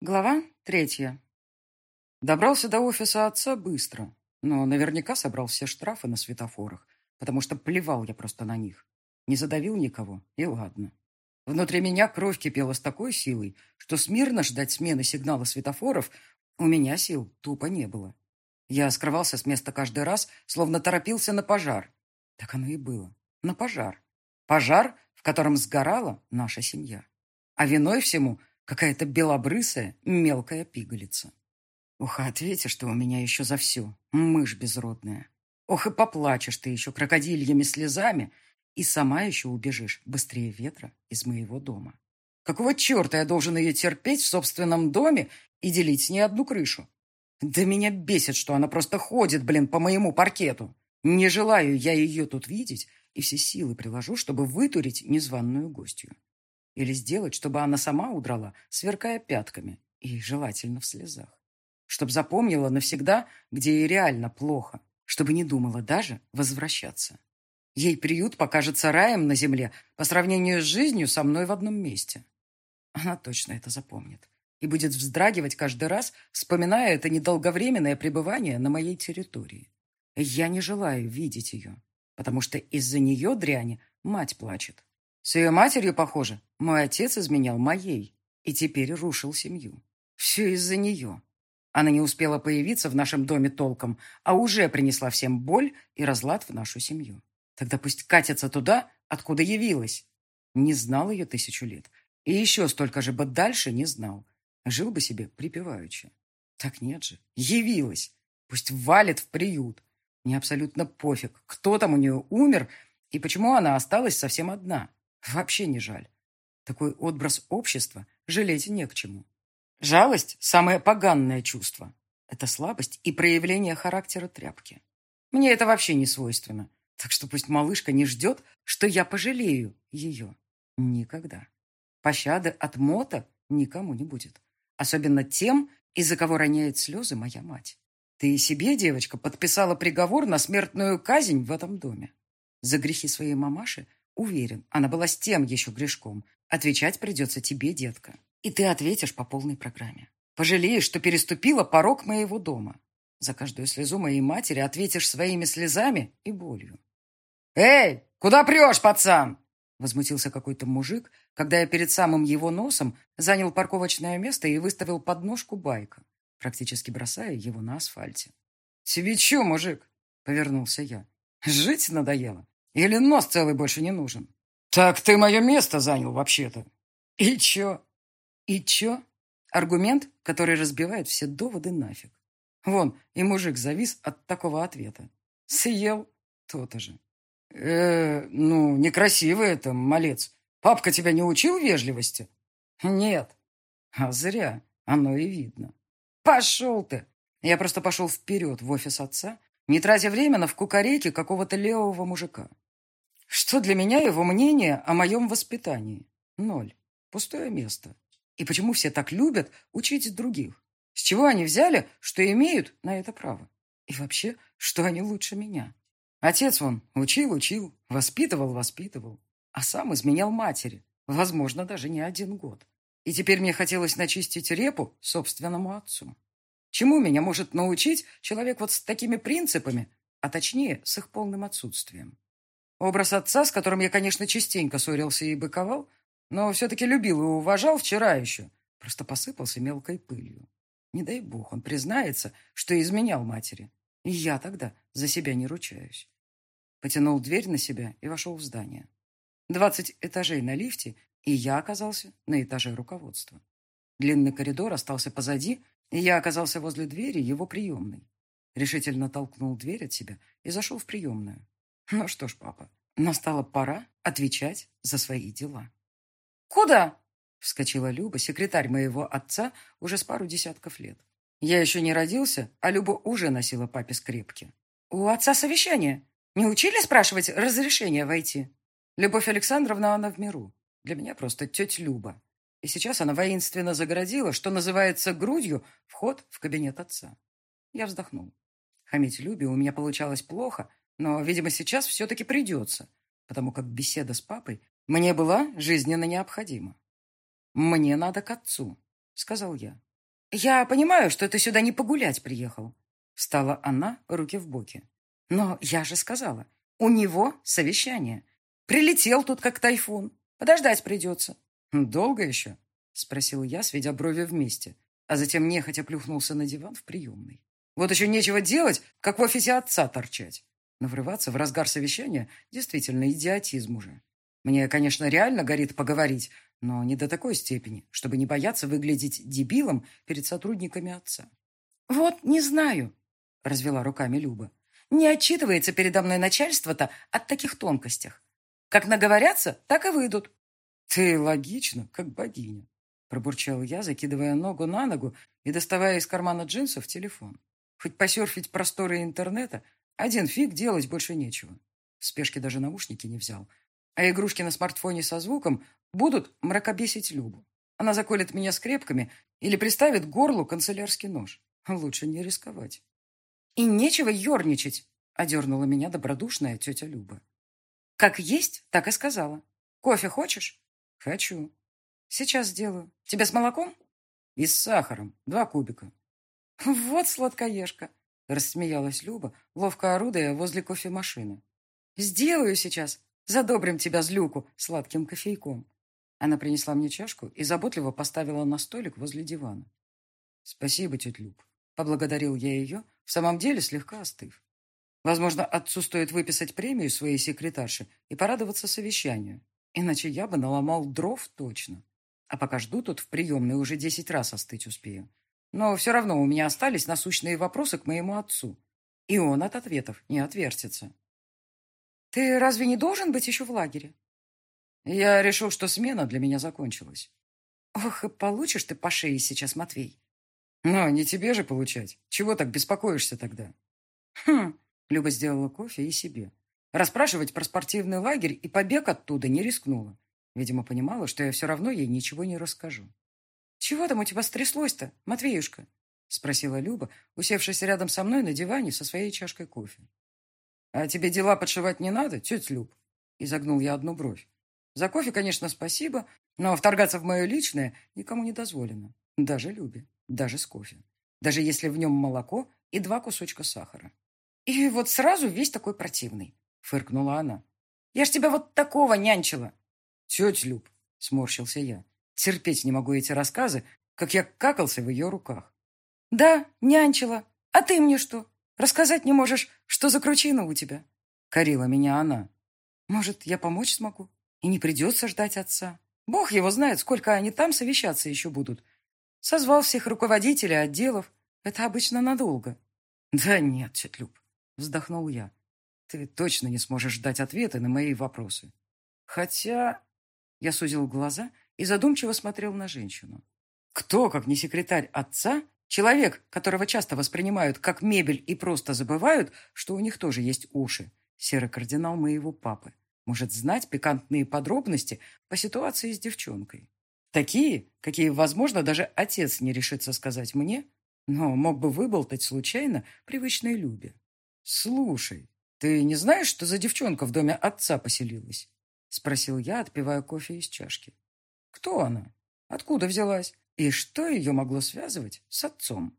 Глава третья. Добрался до офиса отца быстро, но наверняка собрал все штрафы на светофорах, потому что плевал я просто на них. Не задавил никого, и ладно. Внутри меня кровь кипела с такой силой, что смирно ждать смены сигнала светофоров у меня сил тупо не было. Я скрывался с места каждый раз, словно торопился на пожар. Так оно и было. На пожар. Пожар, в котором сгорала наша семья. А виной всему Какая-то белобрысая, мелкая пигалица. Ох, ответишь ты у меня еще за все, мышь безродная. Ох, и поплачешь ты еще крокодильями слезами, и сама еще убежишь быстрее ветра из моего дома. Какого черта я должен ее терпеть в собственном доме и делить с ней одну крышу? Да меня бесит, что она просто ходит, блин, по моему паркету. Не желаю я ее тут видеть, и все силы приложу, чтобы вытурить незваную гостью. Или сделать, чтобы она сама удрала, сверкая пятками, и желательно в слезах. Чтоб запомнила навсегда, где ей реально плохо, чтобы не думала даже возвращаться. Ей приют покажется раем на земле по сравнению с жизнью со мной в одном месте. Она точно это запомнит и будет вздрагивать каждый раз, вспоминая это недолговременное пребывание на моей территории. Я не желаю видеть ее, потому что из-за нее дряни мать плачет. С ее матерью, похоже, мой отец изменял моей и теперь рушил семью. Все из-за нее. Она не успела появиться в нашем доме толком, а уже принесла всем боль и разлад в нашу семью. Тогда пусть катится туда, откуда явилась. Не знал ее тысячу лет. И еще столько же бы дальше не знал. Жил бы себе припеваючи. Так нет же. Явилась. Пусть валит в приют. Мне абсолютно пофиг, кто там у нее умер и почему она осталась совсем одна. Вообще не жаль. Такой отброс общества жалеть не к чему. Жалость – самое поганное чувство. Это слабость и проявление характера тряпки. Мне это вообще не свойственно. Так что пусть малышка не ждет, что я пожалею ее. Никогда. Пощады от мота никому не будет. Особенно тем, из-за кого роняет слезы моя мать. Ты и себе, девочка, подписала приговор на смертную казнь в этом доме. За грехи своей мамаши Уверен, она была с тем еще грешком. Отвечать придется тебе, детка. И ты ответишь по полной программе. Пожалеешь, что переступила порог моего дома. За каждую слезу моей матери ответишь своими слезами и болью. «Эй, куда прешь, пацан?» Возмутился какой-то мужик, когда я перед самым его носом занял парковочное место и выставил подножку байка, практически бросая его на асфальте. «Тебе мужик?» — повернулся я. «Жить надоело. Или нос целый больше не нужен? Так ты мое место занял вообще-то. И чё? И чё? Аргумент, который разбивает все доводы нафиг. Вон, и мужик завис от такого ответа. Съел то-то же. э ну, некрасиво это, малец. Папка тебя не учил вежливости? Нет. А зря. Оно и видно. Пошел ты. Я просто пошел вперед в офис отца, не тратя время на вкукарейки какого-то левого мужика. Что для меня его мнение о моем воспитании? Ноль. Пустое место. И почему все так любят учить других? С чего они взяли, что имеют на это право? И вообще, что они лучше меня? Отец он учил, учил, воспитывал, воспитывал. А сам изменял матери. Возможно, даже не один год. И теперь мне хотелось начистить репу собственному отцу. Чему меня может научить человек вот с такими принципами, а точнее, с их полным отсутствием? Образ отца, с которым я, конечно, частенько ссорился и быковал, но все-таки любил и уважал вчера еще, просто посыпался мелкой пылью. Не дай бог, он признается, что изменял матери. И я тогда за себя не ручаюсь. Потянул дверь на себя и вошел в здание. Двадцать этажей на лифте, и я оказался на этаже руководства. Длинный коридор остался позади, я оказался возле двери его приемной. Решительно толкнул дверь от себя и зашел в приемную. Ну что ж, папа, настала пора отвечать за свои дела. «Куда?» — вскочила Люба, секретарь моего отца уже с пару десятков лет. Я еще не родился, а Люба уже носила папе скрепки. «У отца совещание. Не учили спрашивать разрешения войти?» Любовь Александровна, она в миру. Для меня просто тетя Люба. И сейчас она воинственно загородила, что называется грудью, вход в кабинет отца. Я вздохнул. Хамить Любе у меня получалось плохо, но, видимо, сейчас все-таки придется, потому как беседа с папой мне была жизненно необходима. «Мне надо к отцу», — сказал я. «Я понимаю, что ты сюда не погулять приехал». Встала она, руки в боки. «Но я же сказала, у него совещание. Прилетел тут как тайфун. Подождать придется». «Долго еще?» Спросил я, сведя брови вместе, а затем нехотя плюхнулся на диван в приемной. Вот еще нечего делать, как в офисе отца торчать. Но врываться в разгар совещания действительно идиотизм уже. Мне, конечно, реально горит поговорить, но не до такой степени, чтобы не бояться выглядеть дебилом перед сотрудниками отца. «Вот не знаю», — развела руками Люба. «Не отчитывается передо мной начальство-то от таких тонкостях. Как наговорятся, так и выйдут». «Ты логично, как богиня», — пробурчал я, закидывая ногу на ногу и доставая из кармана джинсов телефон. Хоть посерфить просторы интернета, один фиг делать больше нечего. В спешке даже наушники не взял. А игрушки на смартфоне со звуком будут мракобесить Любу. Она заколет меня скрепками или приставит горлу канцелярский нож. Лучше не рисковать. «И нечего ерничать», — одернула меня добродушная тетя Люба. «Как есть, так и сказала. Кофе хочешь?» «Хочу». «Сейчас сделаю. Тебе с молоком?» «И с сахаром. Два кубика». «Вот сладкоежка!» — рассмеялась Люба, ловко орудуя возле кофемашины. «Сделаю сейчас. Задобрим тебя, злюку, сладким кофейком». Она принесла мне чашку и заботливо поставила на столик возле дивана. «Спасибо, тетя Люб», — поблагодарил я ее, в самом деле слегка остыв. Возможно, отцу стоит выписать премию своей секретарше и порадоваться совещанию, иначе я бы наломал дров точно. А пока жду тут в приемной уже десять раз остыть успею. Но все равно у меня остались насущные вопросы к моему отцу. И он от ответов не отвертится. «Ты разве не должен быть еще в лагере?» Я решил, что смена для меня закончилась. «Ох, и получишь ты по шее сейчас, Матвей!» «Но не тебе же получать. Чего так беспокоишься тогда?» «Хм...» — Люба сделала кофе и себе. Расспрашивать про спортивный лагерь и побег оттуда не рискнула. Видимо, понимала, что я все равно ей ничего не расскажу. «Чего там у тебя стряслось-то, Матвеюшка?» — спросила Люба, усевшись рядом со мной на диване со своей чашкой кофе. «А тебе дела подшивать не надо, тетя Люб?» — изогнул я одну бровь. «За кофе, конечно, спасибо, но вторгаться в мое личное никому не дозволено. Даже Любе, даже с кофе. Даже если в нем молоко и два кусочка сахара». «И вот сразу весь такой противный», — фыркнула она. «Я ж тебя вот такого нянчила». «Тетя Люб», — сморщился я, Терпеть не могу эти рассказы, как я какался в ее руках. «Да, нянчила. А ты мне что? Рассказать не можешь, что за кручина у тебя?» Корила меня она. «Может, я помочь смогу? И не придется ждать отца. Бог его знает, сколько они там совещаться еще будут. Созвал всех руководителей отделов. Это обычно надолго». «Да нет, Четлюб», — вздохнул я. «Ты точно не сможешь дать ответы на мои вопросы. Хотя...» Я сузил глаза и задумчиво смотрел на женщину. Кто, как не секретарь отца, человек, которого часто воспринимают как мебель и просто забывают, что у них тоже есть уши, серый кардинал моего папы, может знать пикантные подробности по ситуации с девчонкой. Такие, какие, возможно, даже отец не решится сказать мне, но мог бы выболтать случайно привычной Любе. «Слушай, ты не знаешь, что за девчонка в доме отца поселилась?» — спросил я, отпивая кофе из чашки. Кто она? Откуда взялась? И что ее могло связывать с отцом?